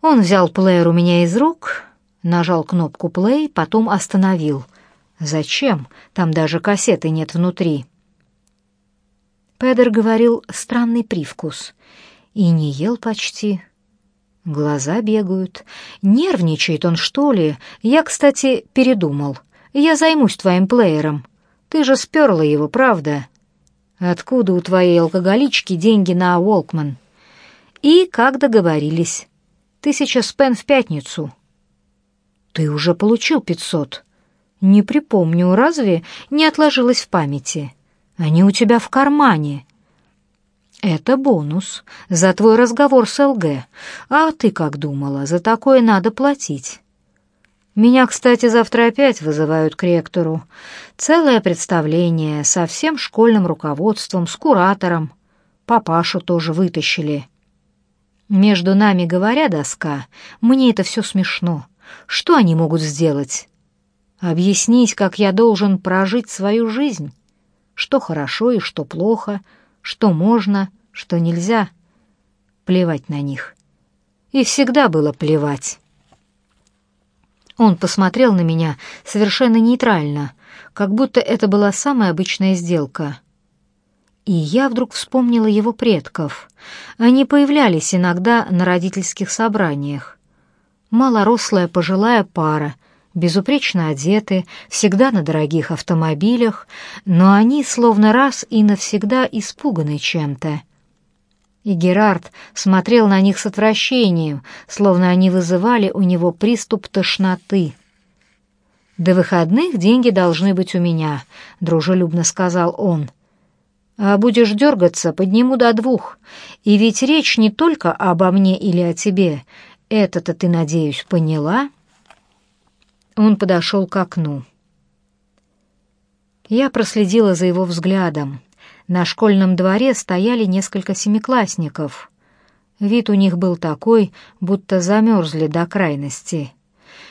Он взял плеер у меня из рук, нажал кнопку «плей», потом остановил. «Зачем? Там даже кассеты нет внутри». Педер говорил «странный привкус» и не ел почти. Глаза бегают. Нервничает он, что ли? Я, кстати, передумал. Я займусь твоим плеером. Ты же сперла его, правда? Откуда у твоей алкоголички деньги на Волкман? И как договорились. Тысяча спен в пятницу. Ты уже получил пятьсот. Не припомню, разве не отложилось в памяти? Они у тебя в кармане. Это бонус за твой разговор с ЛГ. А ты как думала, за такое надо платить. Меня, кстати, завтра опять вызывают к ректору. Целое представление со всем школьным руководством, с куратором. Папашу тоже вытащили. Между нами говоря, доска, мне это все смешно. Что они могут сделать? Объяснить, как я должен прожить свою жизнь? Что хорошо и что плохо, что можно, что нельзя. Плевать на них. И всегда было плевать. Он посмотрел на меня совершенно нейтрально, как будто это была самая обычная сделка. И я вдруг вспомнила его предков. Они появлялись иногда на родительских собраниях. Малорослая пожилая пара, безупречно одеты, всегда на дорогих автомобилях, но они словно раз и навсегда испуганы чем-то. И Герард смотрел на них с отвращением, словно они вызывали у него приступ тошноты. «До выходных деньги должны быть у меня», — дружелюбно сказал он. «А будешь дергаться, подниму до двух. И ведь речь не только обо мне или о тебе. Это-то ты, надеюсь, поняла?» Он подошел к окну. Я проследила за его взглядом. На школьном дворе стояли несколько семиклассников. Вид у них был такой, будто замерзли до крайности.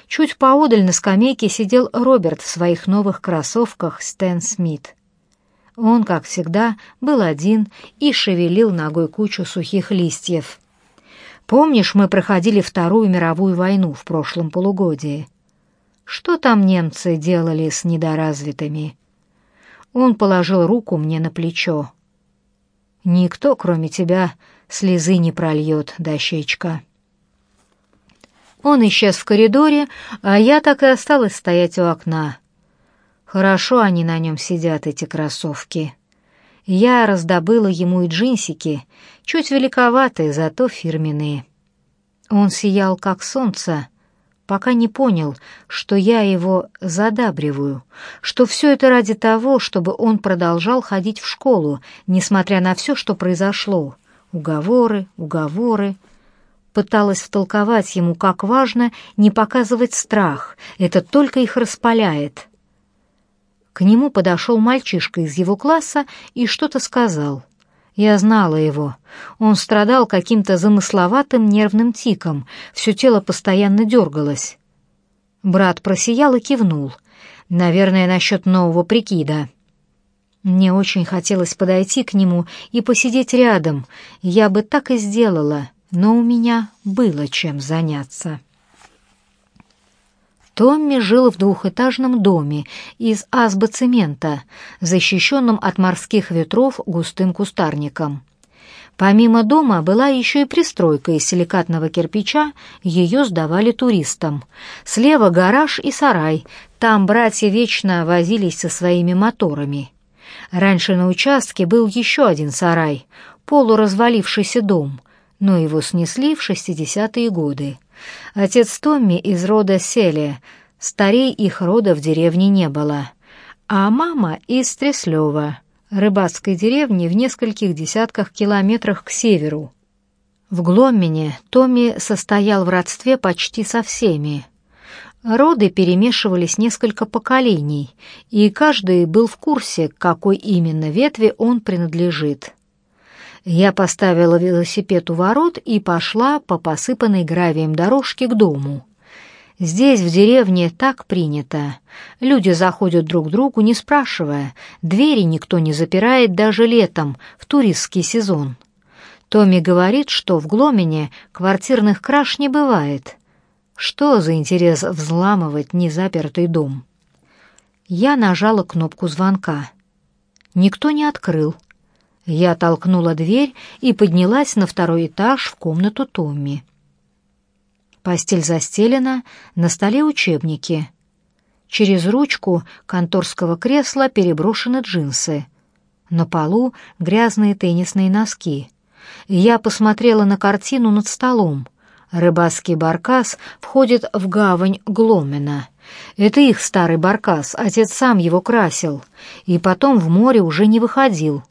Чуть поодаль на скамейке сидел Роберт в своих новых кроссовках Стэн Смит. Он, как всегда, был один и шевелил ногой кучу сухих листьев. «Помнишь, мы проходили Вторую мировую войну в прошлом полугодии? Что там немцы делали с недоразвитыми?» Он положил руку мне на плечо. «Никто, кроме тебя, слезы не прольет, дощечка». Он исчез в коридоре, а я так и осталась стоять у окна. Хорошо они на нем сидят, эти кроссовки. Я раздобыла ему и джинсики, чуть великоватые, зато фирменные. Он сиял, как солнце, пока не понял, что я его задабриваю, что все это ради того, чтобы он продолжал ходить в школу, несмотря на все, что произошло. Уговоры, уговоры. Пыталась втолковать ему, как важно не показывать страх, это только их распаляет. К нему подошел мальчишка из его класса и что-то сказал. Я знала его. Он страдал каким-то замысловатым нервным тиком, все тело постоянно дергалось. Брат просиял и кивнул. Наверное, насчет нового прикида. Мне очень хотелось подойти к нему и посидеть рядом. Я бы так и сделала, но у меня было чем заняться. Томми жил в двухэтажном доме из азбоцемента, защищенном от морских ветров густым кустарником. Помимо дома была еще и пристройка из силикатного кирпича, ее сдавали туристам. Слева гараж и сарай, там братья вечно возились со своими моторами. Раньше на участке был еще один сарай, полуразвалившийся дом, но его снесли в 60-е годы. Отец Томми из рода Селия, старей их рода в деревне не было, а мама из Треслева, рыбацкой деревни в нескольких десятках километрах к северу. В Гломмене Томми состоял в родстве почти со всеми. Роды перемешивались несколько поколений, и каждый был в курсе, к какой именно ветви он принадлежит. Я поставила велосипед у ворот и пошла по посыпанной гравием дорожке к дому. Здесь, в деревне, так принято. Люди заходят друг к другу, не спрашивая. Двери никто не запирает даже летом, в туристский сезон. Томми говорит, что в Гломене квартирных краж не бывает. Что за интерес взламывать незапертый дом? Я нажала кнопку звонка. Никто не открыл. Я толкнула дверь и поднялась на второй этаж в комнату Томми. Постель застелена, на столе учебники. Через ручку конторского кресла переброшены джинсы. На полу грязные теннисные носки. Я посмотрела на картину над столом. Рыбацкий баркас входит в гавань Гломена. Это их старый баркас, отец сам его красил, и потом в море уже не выходил.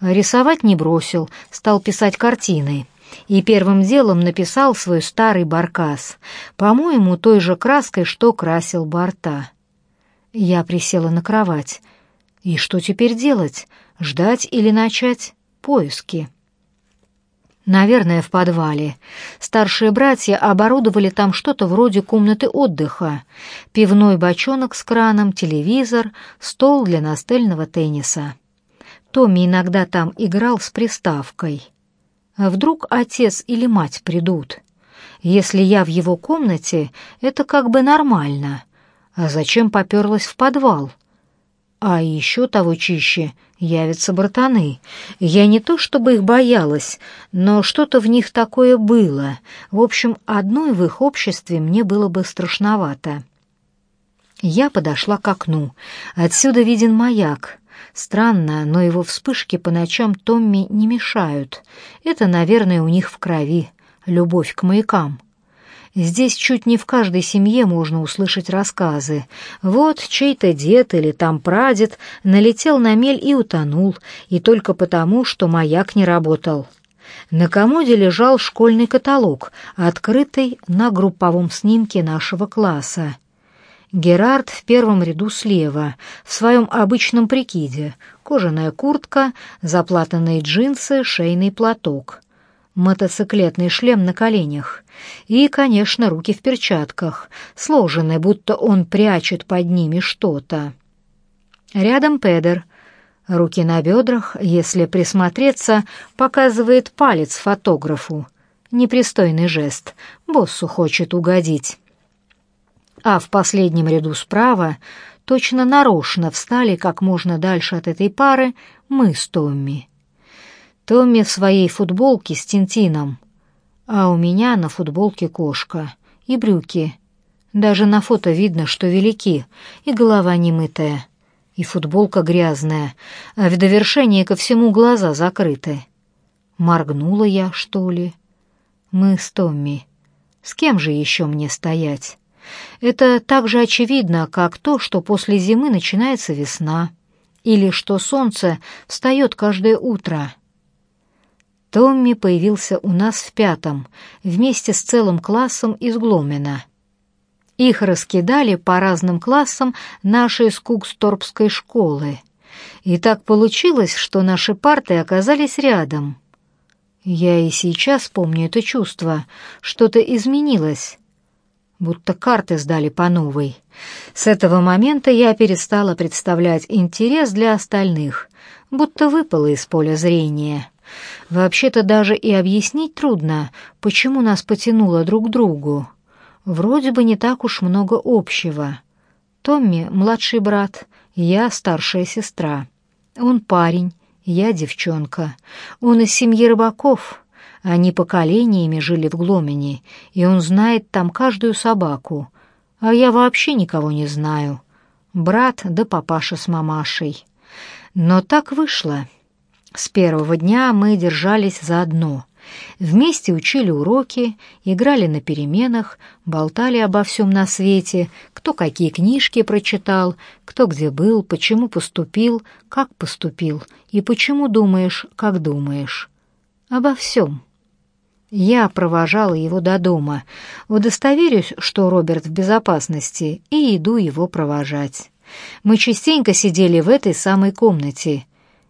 Рисовать не бросил, стал писать картины и первым делом написал свой старый баркас, по-моему, той же краской, что красил борта. Я присела на кровать. И что теперь делать? Ждать или начать поиски? Наверное, в подвале. Старшие братья оборудовали там что-то вроде комнаты отдыха. Пивной бочонок с краном, телевизор, стол для настольного тенниса. Томми иногда там играл с приставкой. Вдруг отец или мать придут? Если я в его комнате, это как бы нормально. А зачем поперлась в подвал? А еще того чище явятся братаны. Я не то чтобы их боялась, но что-то в них такое было. В общем, одной в их обществе мне было бы страшновато. Я подошла к окну. Отсюда виден маяк. Странно, но его вспышки по ночам Томми не мешают. Это, наверное, у них в крови, любовь к маякам. Здесь чуть не в каждой семье можно услышать рассказы. Вот чей-то дед или там прадед налетел на мель и утонул, и только потому, что маяк не работал. На комоде лежал школьный каталог, открытый на групповом снимке нашего класса. Герард в первом ряду слева, в своем обычном прикиде, кожаная куртка, заплатанные джинсы, шейный платок, мотоциклетный шлем на коленях. И, конечно, руки в перчатках, сложенные, будто он прячет под ними что-то. Рядом Педер, руки на бедрах, если присмотреться, показывает палец фотографу. Непристойный жест, боссу хочет угодить а в последнем ряду справа, точно нарочно встали как можно дальше от этой пары, мы с Томми. Томми в своей футболке с Тинтином, а у меня на футболке кошка и брюки. Даже на фото видно, что велики, и голова немытая, и футболка грязная, а в довершение ко всему глаза закрыты. Моргнула я, что ли? Мы с Томми. С кем же еще мне стоять? Это так же очевидно, как то, что после зимы начинается весна, или что солнце встает каждое утро. Томми появился у нас в пятом, вместе с целым классом из Гломена. Их раскидали по разным классам нашей скуксторпской школы. И так получилось, что наши парты оказались рядом. Я и сейчас помню это чувство. Что-то изменилось будто карты сдали по новой. С этого момента я перестала представлять интерес для остальных, будто выпала из поля зрения. Вообще-то даже и объяснить трудно, почему нас потянуло друг к другу. Вроде бы не так уж много общего. Томми — младший брат, я — старшая сестра. Он парень, я — девчонка. Он из семьи рыбаков — они поколениями жили в Гломене, и он знает там каждую собаку. А я вообще никого не знаю. Брат да папаша с мамашей. Но так вышло. С первого дня мы держались заодно. Вместе учили уроки, играли на переменах, болтали обо всем на свете, кто какие книжки прочитал, кто где был, почему поступил, как поступил и почему думаешь, как думаешь. Обо всем. Я провожала его до дома, удостоверюсь, что Роберт в безопасности, и иду его провожать. Мы частенько сидели в этой самой комнате.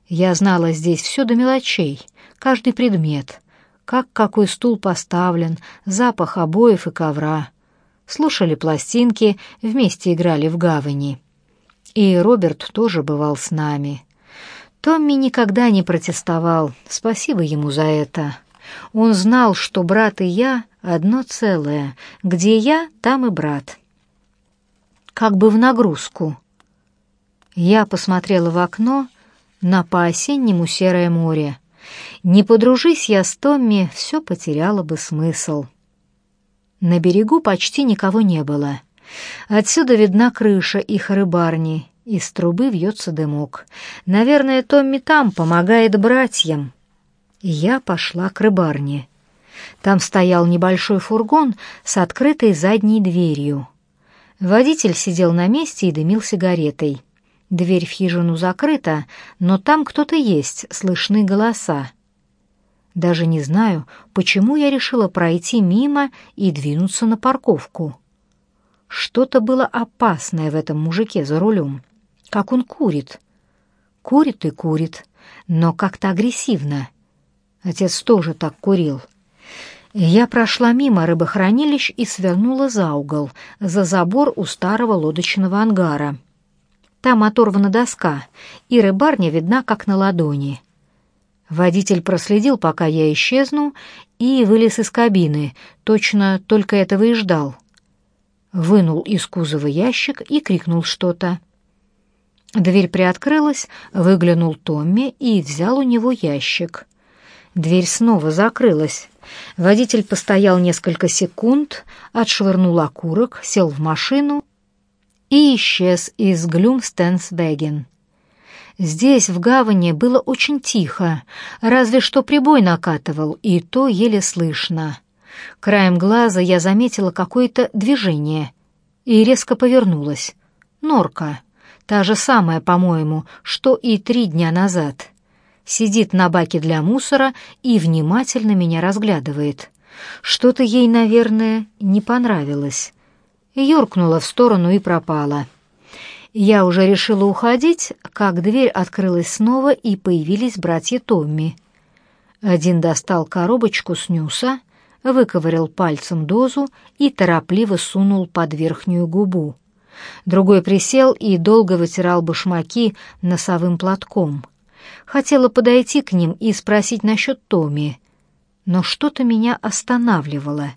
Я знала здесь все до мелочей, каждый предмет, как какой стул поставлен, запах обоев и ковра. Слушали пластинки, вместе играли в гавани. И Роберт тоже бывал с нами. Томми никогда не протестовал, спасибо ему за это. Он знал, что брат и я — одно целое. Где я, там и брат. Как бы в нагрузку. Я посмотрела в окно на по-осеннему серое море. Не подружись я с Томми, все потеряло бы смысл. На берегу почти никого не было. Отсюда видна крыша их рыбарни, из трубы вьется дымок. Наверное, Томми там помогает братьям. Я пошла к рыбарне. Там стоял небольшой фургон с открытой задней дверью. Водитель сидел на месте и дымил сигаретой. Дверь в хижину закрыта, но там кто-то есть, слышны голоса. Даже не знаю, почему я решила пройти мимо и двинуться на парковку. Что-то было опасное в этом мужике за рулем. Как он курит. Курит и курит, но как-то агрессивно. Отец тоже так курил. Я прошла мимо рыбохранилищ и свернула за угол, за забор у старого лодочного ангара. Там оторвана доска, и рыбарня видна как на ладони. Водитель проследил, пока я исчезну, и вылез из кабины, точно только этого и ждал. Вынул из кузова ящик и крикнул что-то. Дверь приоткрылась, выглянул Томми и взял у него ящик. Дверь снова закрылась. Водитель постоял несколько секунд, отшвырнул окурок, сел в машину и исчез из Глюмстенсвеген. Здесь, в гавани, было очень тихо, разве что прибой накатывал, и то еле слышно. Краем глаза я заметила какое-то движение и резко повернулась. Норка, та же самая, по-моему, что и три дня назад. Сидит на баке для мусора и внимательно меня разглядывает. Что-то ей, наверное, не понравилось. Юркнула в сторону и пропала. Я уже решила уходить, как дверь открылась снова, и появились братья Томми. Один достал коробочку снюса, выковырял пальцем дозу и торопливо сунул под верхнюю губу. Другой присел и долго вытирал башмаки носовым платком. Хотела подойти к ним и спросить насчет Томми, но что-то меня останавливало.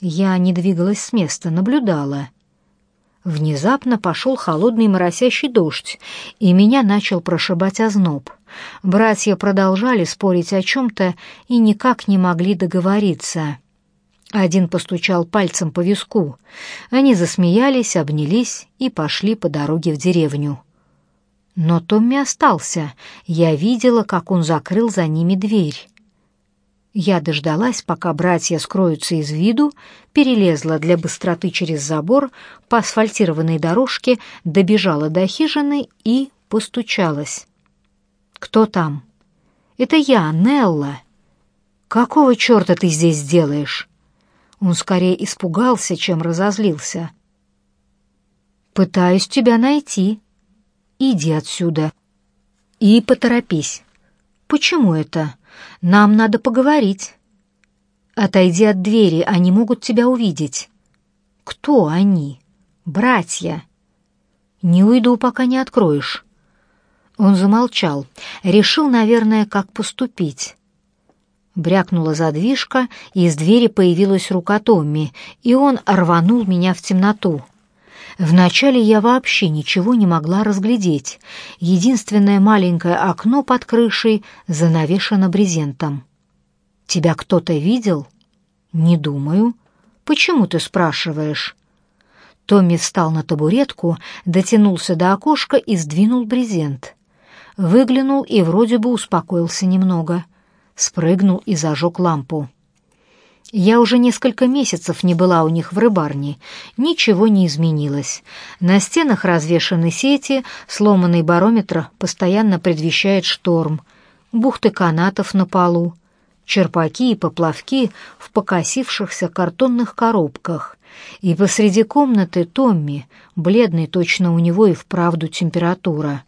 Я не двигалась с места, наблюдала. Внезапно пошел холодный моросящий дождь, и меня начал прошибать озноб. Братья продолжали спорить о чем-то и никак не могли договориться. Один постучал пальцем по виску. Они засмеялись, обнялись и пошли по дороге в деревню. Но Томми остался. Я видела, как он закрыл за ними дверь. Я дождалась, пока братья скроются из виду, перелезла для быстроты через забор по асфальтированной дорожке, добежала до хижины и постучалась. «Кто там?» «Это я, Нелла». «Какого черта ты здесь делаешь?» Он скорее испугался, чем разозлился. «Пытаюсь тебя найти. Иди отсюда. И поторопись. Почему это?» Нам надо поговорить. Отойди от двери, они могут тебя увидеть. Кто они? Братья. Не уйду, пока не откроешь. Он замолчал, решил, наверное, как поступить. Брякнула задвижка, и из двери появилась рука Томми, и он рванул меня в темноту. Вначале я вообще ничего не могла разглядеть. Единственное маленькое окно под крышей занавешено брезентом. «Тебя кто-то видел?» «Не думаю». «Почему ты спрашиваешь?» Томми встал на табуретку, дотянулся до окошка и сдвинул брезент. Выглянул и вроде бы успокоился немного. Спрыгнул и зажег лампу. Я уже несколько месяцев не была у них в рыбарне. Ничего не изменилось. На стенах развешаны сети, сломанный барометр постоянно предвещает шторм. Бухты канатов на полу. Черпаки и поплавки в покосившихся картонных коробках. И посреди комнаты Томми, бледный точно у него и вправду температура.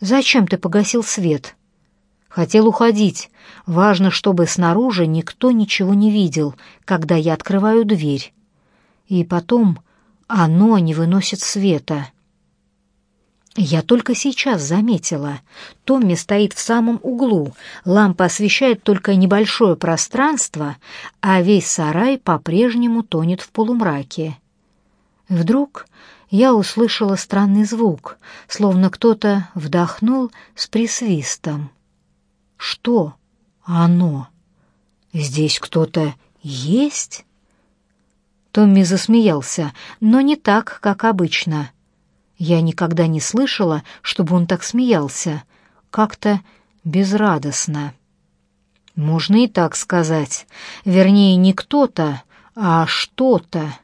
«Зачем ты погасил свет?» Хотел уходить. Важно, чтобы снаружи никто ничего не видел, когда я открываю дверь. И потом оно не выносит света. Я только сейчас заметила. Томми стоит в самом углу, лампа освещает только небольшое пространство, а весь сарай по-прежнему тонет в полумраке. Вдруг я услышала странный звук, словно кто-то вдохнул с присвистом. Что оно? Здесь кто-то есть? Томми засмеялся, но не так, как обычно — я никогда не слышала, чтобы он так смеялся. Как-то безрадостно. Можно и так сказать. Вернее, не кто-то, а что-то.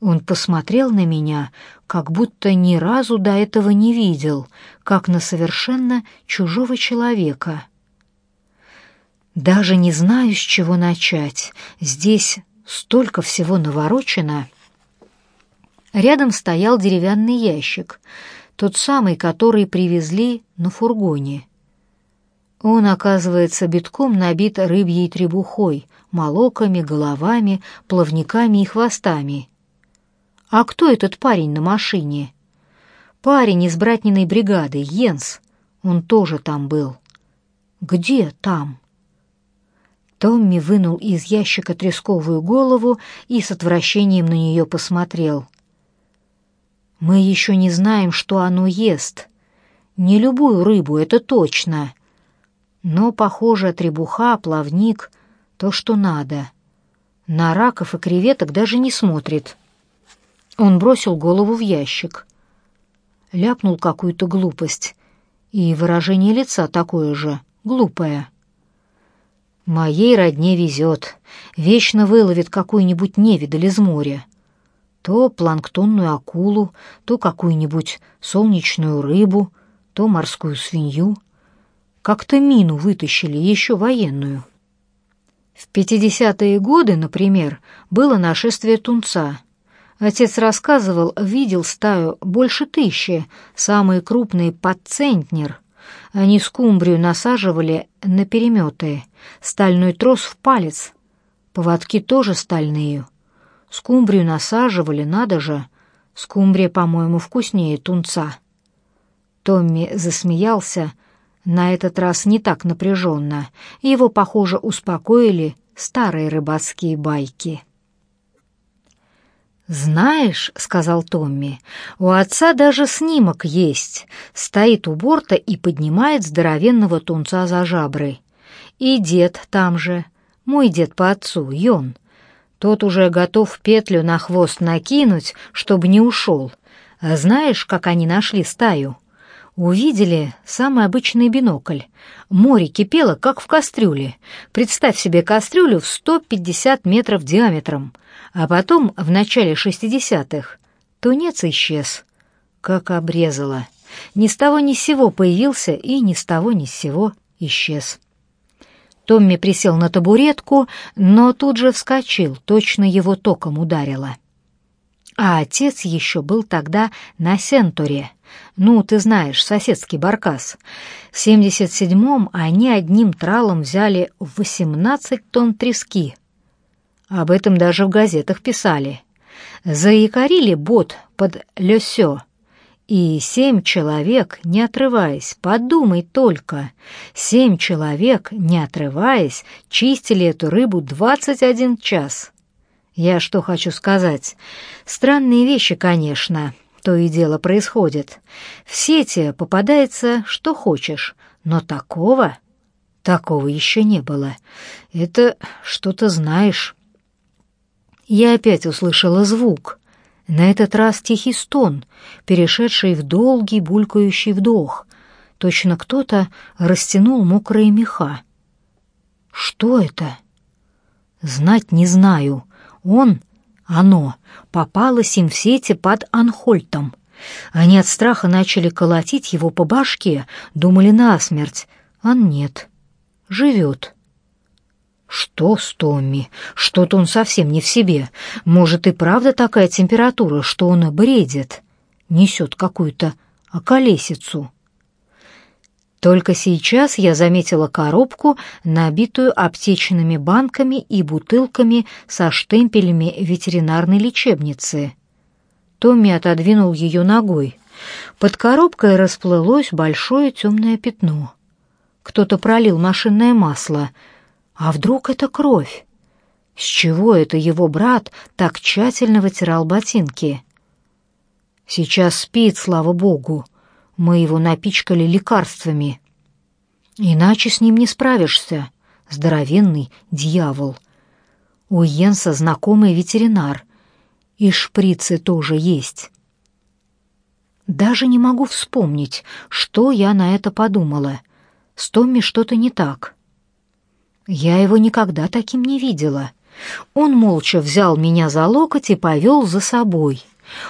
Он посмотрел на меня, как будто ни разу до этого не видел, как на совершенно чужого человека. Даже не знаю, с чего начать. Здесь столько всего наворочено. Рядом стоял деревянный ящик, тот самый, который привезли на фургоне. Он, оказывается, битком набит рыбьей требухой, молоками, головами, плавниками и хвостами. А кто этот парень на машине? Парень из братниной бригады, Йенс. Он тоже там был. Где там? Томми вынул из ящика тресковую голову и с отвращением на нее посмотрел — мы еще не знаем, что оно ест. Не любую рыбу, это точно. Но, похоже, требуха, плавник — то, что надо. На раков и креветок даже не смотрит. Он бросил голову в ящик. Ляпнул какую-то глупость. И выражение лица такое же, глупое. Моей родне везет. Вечно выловит какую-нибудь невидаль из моря то планктонную акулу, то какую-нибудь солнечную рыбу, то морскую свинью. Как-то мину вытащили, еще военную. В 50-е годы, например, было нашествие тунца. Отец рассказывал, видел стаю больше тысячи, самые крупные под центнер. Они скумбрию насаживали на переметы, стальной трос в палец. Поводки тоже стальные — Скумбрию насаживали, надо же. Скумбрия, по-моему, вкуснее тунца. Томми засмеялся, на этот раз не так напряженно. Его, похоже, успокоили старые рыбацкие байки. «Знаешь», — сказал Томми, — «у отца даже снимок есть. Стоит у борта и поднимает здоровенного тунца за жабры. И дед там же, мой дед по отцу, Йон. Тот уже готов петлю на хвост накинуть, чтобы не ушел. А знаешь, как они нашли стаю? Увидели самый обычный бинокль. Море кипело, как в кастрюле. Представь себе кастрюлю в 150 метров диаметром. А потом, в начале 60-х, тунец исчез. Как обрезало. Ни с того ни с сего появился и ни с того ни с сего исчез. Томми присел на табуретку, но тут же вскочил, точно его током ударило. А отец еще был тогда на Сентуре. Ну, ты знаешь, соседский баркас. В 77-м они одним тралом взяли 18 тонн трески. Об этом даже в газетах писали. Заякорили бот под Лёсё, и семь человек, не отрываясь, подумай только, семь человек, не отрываясь, чистили эту рыбу двадцать один час. Я что хочу сказать? Странные вещи, конечно, то и дело происходит. В сети попадается что хочешь, но такого... Такого еще не было. Это что-то знаешь. Я опять услышала звук. На этот раз тихий стон, перешедший в долгий булькающий вдох. Точно кто-то растянул мокрые меха. Что это? Знать не знаю. Он, оно, попалось им в сети под Анхольтом. Они от страха начали колотить его по башке, думали насмерть. А нет, живет. «Что с Томми? Что-то он совсем не в себе. Может, и правда такая температура, что он бредит? Несет какую-то околесицу». Только сейчас я заметила коробку, набитую аптечными банками и бутылками со штемпелями ветеринарной лечебницы. Томми отодвинул ее ногой. Под коробкой расплылось большое темное пятно. Кто-то пролил машинное масло. А вдруг это кровь? С чего это его брат так тщательно вытирал ботинки? Сейчас спит, слава богу. Мы его напичкали лекарствами. Иначе с ним не справишься. Здоровенный дьявол. У Йенса знакомый ветеринар. И шприцы тоже есть. Даже не могу вспомнить, что я на это подумала. С Томми что-то не так. Я его никогда таким не видела. Он молча взял меня за локоть и повел за собой.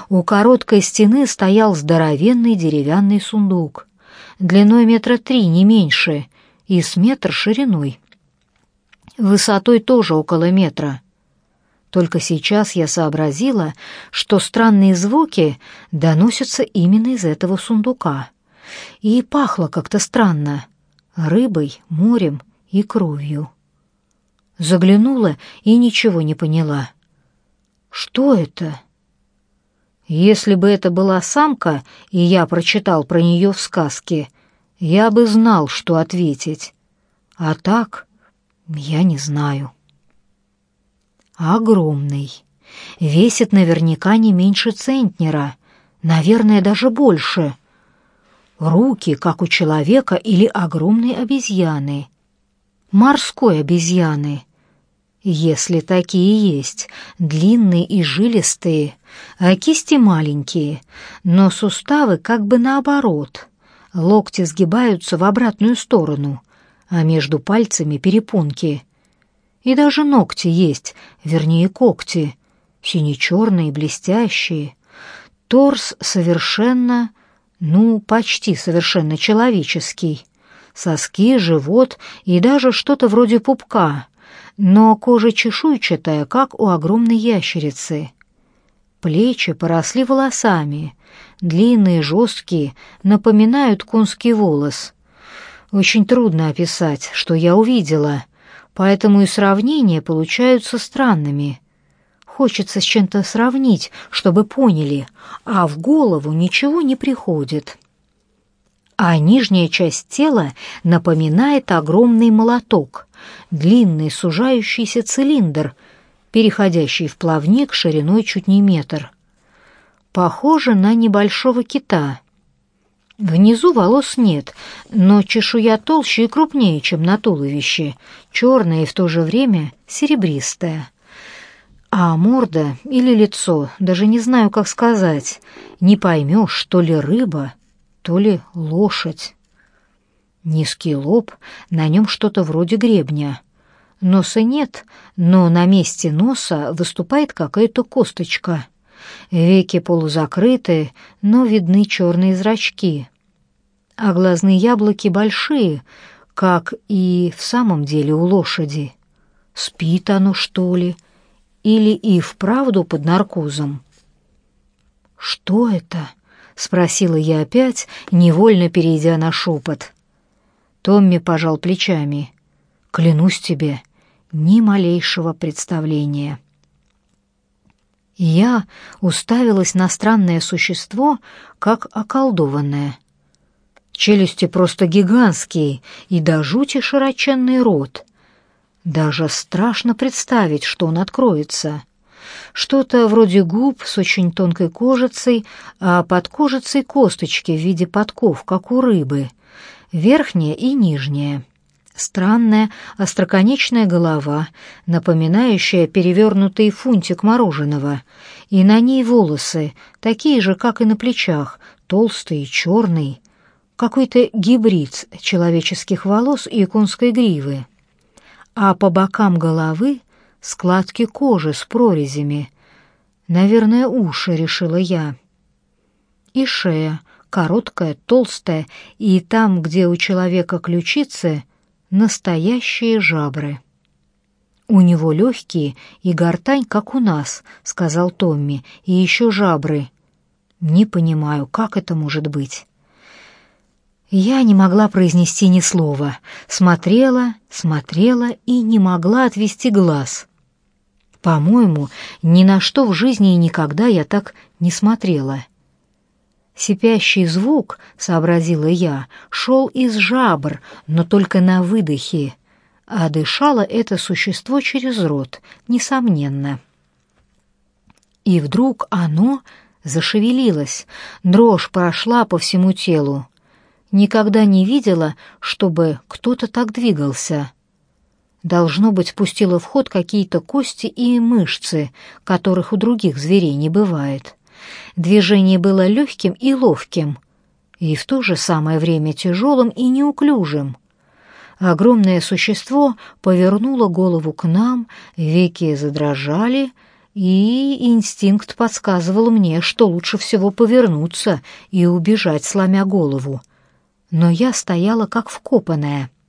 У короткой стены стоял здоровенный деревянный сундук, длиной метра три, не меньше, и с метр шириной. Высотой тоже около метра. Только сейчас я сообразила, что странные звуки доносятся именно из этого сундука. И пахло как-то странно — рыбой, морем и кровью. Заглянула и ничего не поняла. «Что это?» Если бы это была самка, и я прочитал про нее в сказке, я бы знал, что ответить. А так я не знаю. Огромный. Весит наверняка не меньше центнера, наверное, даже больше. Руки, как у человека или огромной обезьяны. Морской обезьяны — если такие есть, длинные и жилистые, а кисти маленькие, но суставы как бы наоборот. Локти сгибаются в обратную сторону, а между пальцами перепонки. И даже ногти есть, вернее когти, сине-черные, блестящие. Торс совершенно, ну, почти совершенно человеческий. Соски, живот и даже что-то вроде пупка — но кожа чешуйчатая, как у огромной ящерицы. Плечи поросли волосами, длинные, жесткие, напоминают конский волос. Очень трудно описать, что я увидела, поэтому и сравнения получаются странными. Хочется с чем-то сравнить, чтобы поняли, а в голову ничего не приходит. А нижняя часть тела напоминает огромный молоток — длинный сужающийся цилиндр, переходящий в плавник шириной чуть не метр. Похоже на небольшого кита. Внизу волос нет, но чешуя толще и крупнее, чем на туловище, черная и в то же время серебристая. А морда или лицо, даже не знаю, как сказать, не поймешь, то ли рыба, то ли лошадь. Низкий лоб, на нем что-то вроде гребня. Носа нет, но на месте носа выступает какая-то косточка. Веки полузакрыты, но видны черные зрачки. А глазные яблоки большие, как и в самом деле у лошади. Спит оно, что ли? Или и вправду под наркозом? «Что это?» — спросила я опять, невольно перейдя на шепот. Томми пожал плечами. «Клянусь тебе, ни малейшего представления». Я уставилась на странное существо, как околдованное. Челюсти просто гигантские и до жути широченный рот. Даже страшно представить, что он откроется. Что-то вроде губ с очень тонкой кожицей, а под кожицей косточки в виде подков, как у рыбы — верхняя и нижняя. Странная остроконечная голова, напоминающая перевернутый фунтик мороженого, и на ней волосы, такие же, как и на плечах, толстые, черные, какой-то гибрид человеческих волос и конской гривы. А по бокам головы складки кожи с прорезями. Наверное, уши, решила я. И шея, короткая, толстая, и там, где у человека ключицы, настоящие жабры. «У него легкие и гортань, как у нас», — сказал Томми, — «и еще жабры». «Не понимаю, как это может быть?» Я не могла произнести ни слова. Смотрела, смотрела и не могла отвести глаз. По-моему, ни на что в жизни и никогда я так не смотрела. Сипящий звук, сообразила я, шел из жабр, но только на выдохе, а дышало это существо через рот, несомненно. И вдруг оно зашевелилось, дрожь прошла по всему телу. Никогда не видела, чтобы кто-то так двигался. Должно быть, пустило в ход какие-то кости и мышцы, которых у других зверей не бывает. Движение было легким и ловким, и в то же самое время тяжелым и неуклюжим. Огромное существо повернуло голову к нам, веки задрожали, и инстинкт подсказывал мне, что лучше всего повернуться и убежать, сломя голову. Но я стояла как вкопанная —